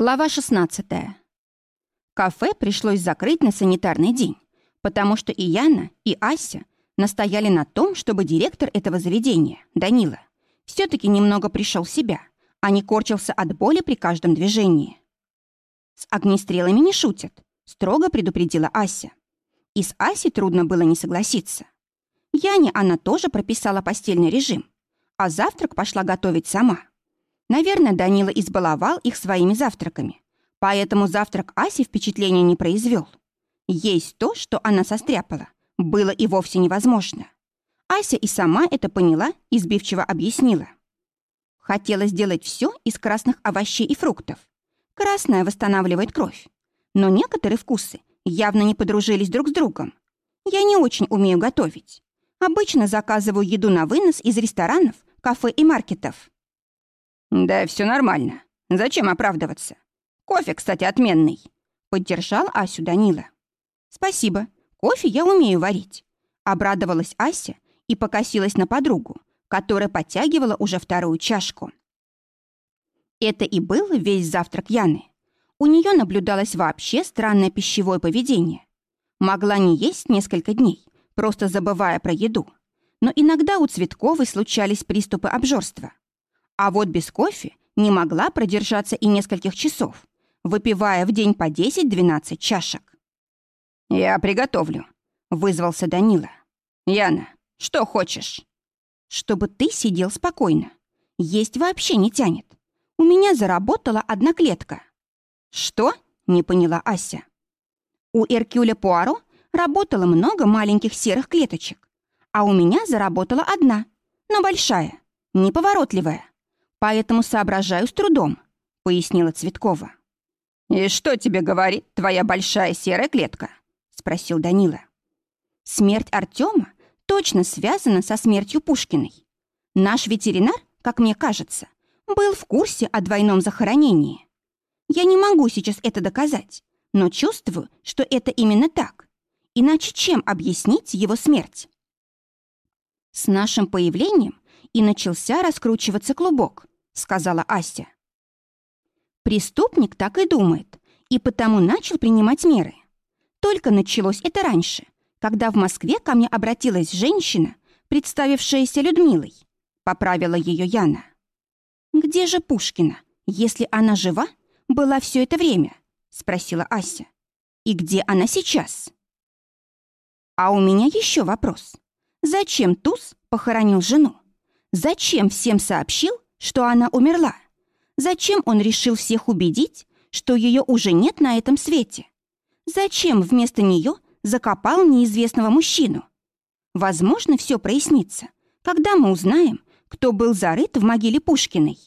Глава 16. Кафе пришлось закрыть на санитарный день, потому что и Яна, и Ася настояли на том, чтобы директор этого заведения, Данила, все-таки немного пришел в себя, а не корчился от боли при каждом движении. «С огнестрелами не шутят», — строго предупредила Ася. И с Асей трудно было не согласиться. Яне она тоже прописала постельный режим, а завтрак пошла готовить сама. Наверное, Данила избаловал их своими завтраками, поэтому завтрак Аси впечатления не произвел. Есть то, что она состряпала, было и вовсе невозможно. Ася и сама это поняла и сбивчиво объяснила. Хотела сделать все из красных овощей и фруктов. Красное восстанавливает кровь. Но некоторые вкусы явно не подружились друг с другом. Я не очень умею готовить. Обычно заказываю еду на вынос из ресторанов, кафе и маркетов. «Да все нормально. Зачем оправдываться? Кофе, кстати, отменный», — поддержал Асю Данила. «Спасибо. Кофе я умею варить», — обрадовалась Ася и покосилась на подругу, которая подтягивала уже вторую чашку. Это и был весь завтрак Яны. У нее наблюдалось вообще странное пищевое поведение. Могла не есть несколько дней, просто забывая про еду. Но иногда у Цветковой случались приступы обжорства. А вот без кофе не могла продержаться и нескольких часов, выпивая в день по 10-12 чашек. «Я приготовлю», — вызвался Данила. «Яна, что хочешь?» «Чтобы ты сидел спокойно. Есть вообще не тянет. У меня заработала одна клетка». «Что?» — не поняла Ася. У Эркюля Пуаро работало много маленьких серых клеточек, а у меня заработала одна, но большая, неповоротливая поэтому соображаю с трудом», — пояснила Цветкова. «И что тебе говорит твоя большая серая клетка?» — спросил Данила. «Смерть Артема точно связана со смертью Пушкиной. Наш ветеринар, как мне кажется, был в курсе о двойном захоронении. Я не могу сейчас это доказать, но чувствую, что это именно так. Иначе чем объяснить его смерть?» С нашим появлением и начался раскручиваться клубок, сказала Ася. Преступник так и думает, и потому начал принимать меры. Только началось это раньше, когда в Москве ко мне обратилась женщина, представившаяся Людмилой. Поправила ее Яна. «Где же Пушкина, если она жива, была все это время?» Спросила Ася. «И где она сейчас?» А у меня еще вопрос. Зачем Туз похоронил жену? Зачем всем сообщил, что она умерла? Зачем он решил всех убедить, что ее уже нет на этом свете? Зачем вместо нее закопал неизвестного мужчину? Возможно, все прояснится, когда мы узнаем, кто был зарыт в могиле Пушкиной.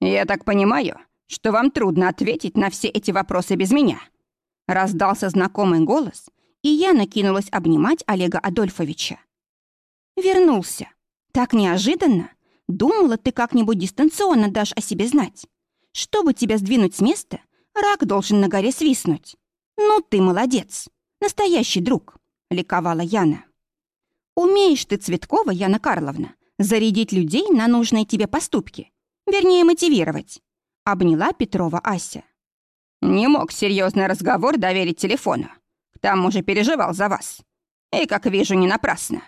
«Я так понимаю, что вам трудно ответить на все эти вопросы без меня», раздался знакомый голос, и я накинулась обнимать Олега Адольфовича. Вернулся. Так неожиданно. Думала, ты как-нибудь дистанционно дашь о себе знать. Чтобы тебя сдвинуть с места, рак должен на горе свистнуть. Ну, ты молодец. Настоящий друг, ликовала Яна. Умеешь ты, Цветкова Яна Карловна, зарядить людей на нужные тебе поступки. Вернее, мотивировать. Обняла Петрова Ася. Не мог серьезный разговор доверить телефону. К тому же переживал за вас. И, как вижу, не напрасно.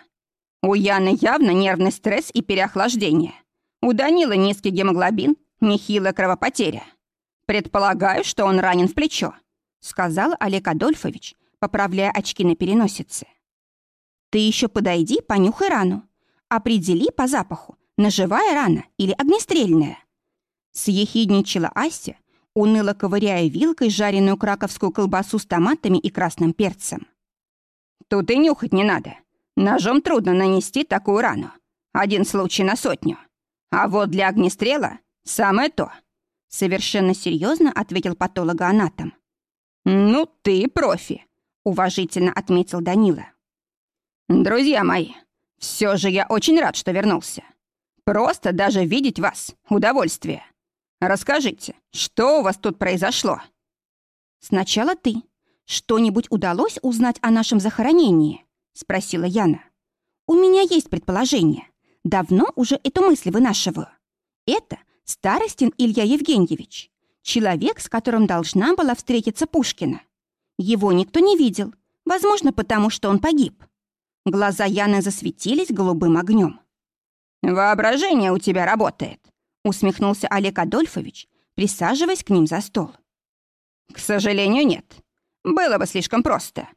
У Яны явно нервный стресс и переохлаждение. У Данила низкий гемоглобин, нехилая кровопотеря. Предполагаю, что он ранен в плечо, сказал Олег Адольфович, поправляя очки на переносице. Ты еще подойди, понюхай рану. Определи по запаху, ножевая рана или огнестрельная. Съехидничала Ася, уныло ковыряя вилкой жареную краковскую колбасу с томатами и красным перцем. «Тут и нюхать не надо. Ножом трудно нанести такую рану. Один случай на сотню. А вот для огнестрела самое то. Совершенно серьезно ответил патологоанатом. «Ну, ты профи», — уважительно отметил Данила. «Друзья мои, все же я очень рад, что вернулся. Просто даже видеть вас — удовольствие. Расскажите, что у вас тут произошло?» «Сначала ты. Что-нибудь удалось узнать о нашем захоронении?» — спросила Яна. «У меня есть предположение. Давно уже эту мысль вынашиваю. Это Старостин Илья Евгеньевич. Человек, с которым должна была встретиться Пушкина. Его никто не видел, возможно, потому что он погиб. Глаза Яны засветились голубым огнем. «Воображение у тебя работает», — усмехнулся Олег Адольфович, присаживаясь к ним за стол. «К сожалению, нет. Было бы слишком просто».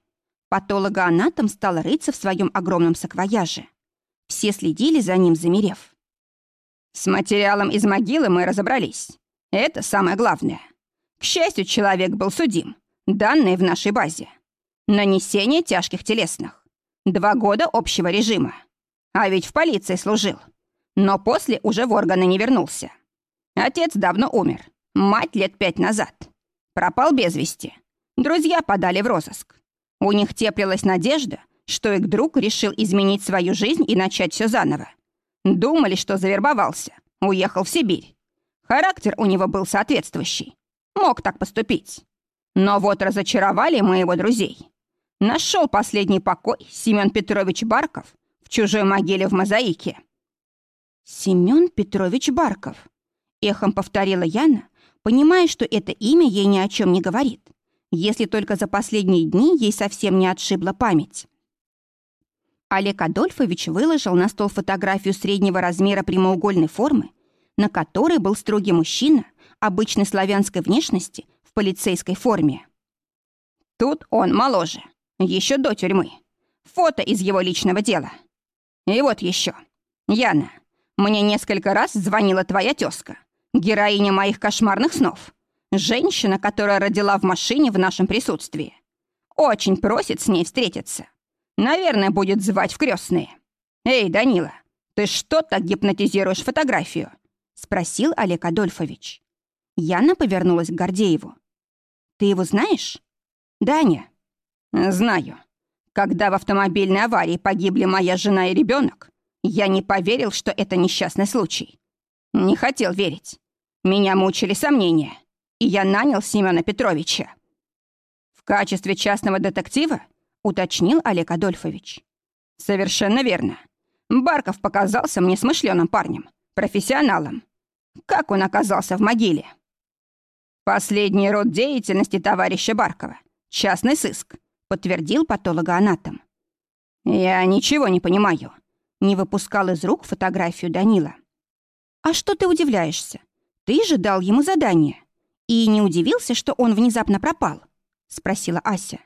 Патологоанатом стал рыться в своем огромном саквояже. Все следили за ним, замерев. «С материалом из могилы мы разобрались. Это самое главное. К счастью, человек был судим. Данные в нашей базе. Нанесение тяжких телесных. Два года общего режима. А ведь в полиции служил. Но после уже в органы не вернулся. Отец давно умер. Мать лет пять назад. Пропал без вести. Друзья подали в розыск. У них теплилась надежда, что их друг решил изменить свою жизнь и начать все заново. Думали, что завербовался, уехал в Сибирь. Характер у него был соответствующий. Мог так поступить. Но вот разочаровали мы друзей. Нашел последний покой Семен Петрович Барков в чужой могиле в Мозаике. Семен Петрович Барков. Эхом повторила Яна, понимая, что это имя ей ни о чем не говорит, если только за последние дни ей совсем не отшибла память. Олег Адольфович выложил на стол фотографию среднего размера прямоугольной формы, на которой был строгий мужчина обычной славянской внешности в полицейской форме. Тут он моложе, еще до тюрьмы. Фото из его личного дела. И вот еще. Яна, мне несколько раз звонила твоя тезка, героиня моих кошмарных снов. Женщина, которая родила в машине в нашем присутствии. Очень просит с ней встретиться. Наверное, будет звать в крестные. Эй, Данила, ты что так гипнотизируешь фотографию? Спросил Олег Адольфович. Яна повернулась к Гордееву. Ты его знаешь? Даня. Знаю. Когда в автомобильной аварии погибли моя жена и ребенок, я не поверил, что это несчастный случай. Не хотел верить. Меня мучили сомнения, и я нанял Семена Петровича. В качестве частного детектива уточнил Олег Адольфович. «Совершенно верно. Барков показался мне смышленым парнем, профессионалом. Как он оказался в могиле?» «Последний род деятельности товарища Баркова. Частный сыск», — подтвердил патологоанатом. «Я ничего не понимаю», — не выпускал из рук фотографию Данила. «А что ты удивляешься? Ты же дал ему задание. И не удивился, что он внезапно пропал?» — спросила Ася.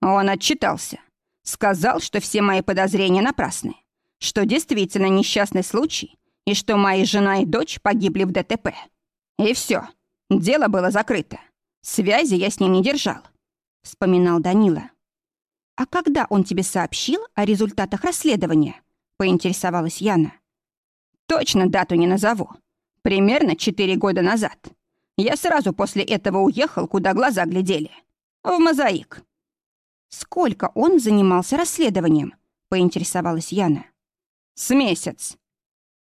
Он отчитался. Сказал, что все мои подозрения напрасны, что действительно несчастный случай и что моя жена и дочь погибли в ДТП. И все, дело было закрыто. Связи я с ним не держал, вспоминал Данила. А когда он тебе сообщил о результатах расследования? поинтересовалась Яна. Точно дату не назову. Примерно четыре года назад. Я сразу после этого уехал, куда глаза глядели. В мозаик. «Сколько он занимался расследованием?» — поинтересовалась Яна. «С месяц».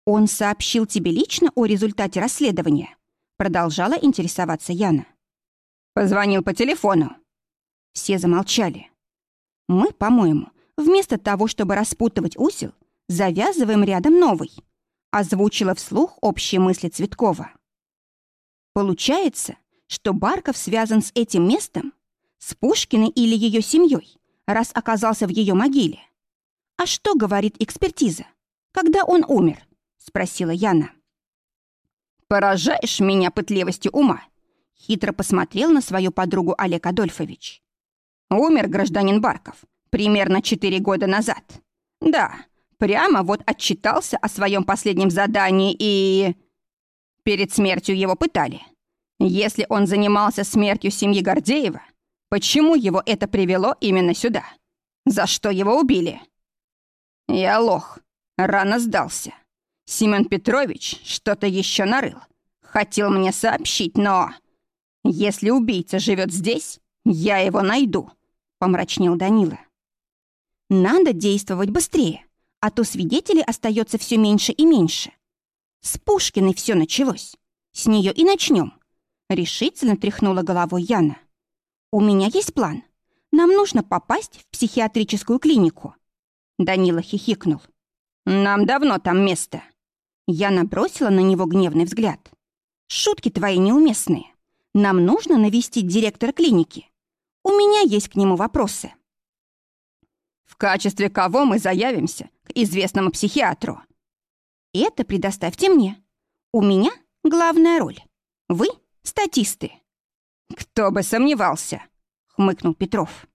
«Он сообщил тебе лично о результате расследования?» Продолжала интересоваться Яна. «Позвонил по телефону». Все замолчали. «Мы, по-моему, вместо того, чтобы распутывать узел, завязываем рядом новый», озвучила вслух общие мысли Цветкова. «Получается, что Барков связан с этим местом?» С Пушкиной или ее семьей, раз оказался в ее могиле? А что говорит экспертиза? Когда он умер? Спросила Яна. Поражаешь меня пытливостью ума. Хитро посмотрел на свою подругу Олег Адольфович. Умер гражданин Барков примерно четыре года назад. Да, прямо вот отчитался о своем последнем задании и... Перед смертью его пытали. Если он занимался смертью семьи Гордеева, Почему его это привело именно сюда? За что его убили? Я лох. Рано сдался. Семен Петрович что-то еще нарыл. Хотел мне сообщить, но... Если убийца живет здесь, я его найду, помрачнел Данила. Надо действовать быстрее, а то свидетелей остается все меньше и меньше. С Пушкиной все началось. С нее и начнем. Решительно тряхнула головой Яна. «У меня есть план. Нам нужно попасть в психиатрическую клинику». Данила хихикнул. «Нам давно там место». Я набросила на него гневный взгляд. «Шутки твои неуместные. Нам нужно навестить директора клиники. У меня есть к нему вопросы». «В качестве кого мы заявимся к известному психиатру?» «Это предоставьте мне. У меня главная роль. Вы — статисты». «Кто бы сомневался», — хмыкнул Петров.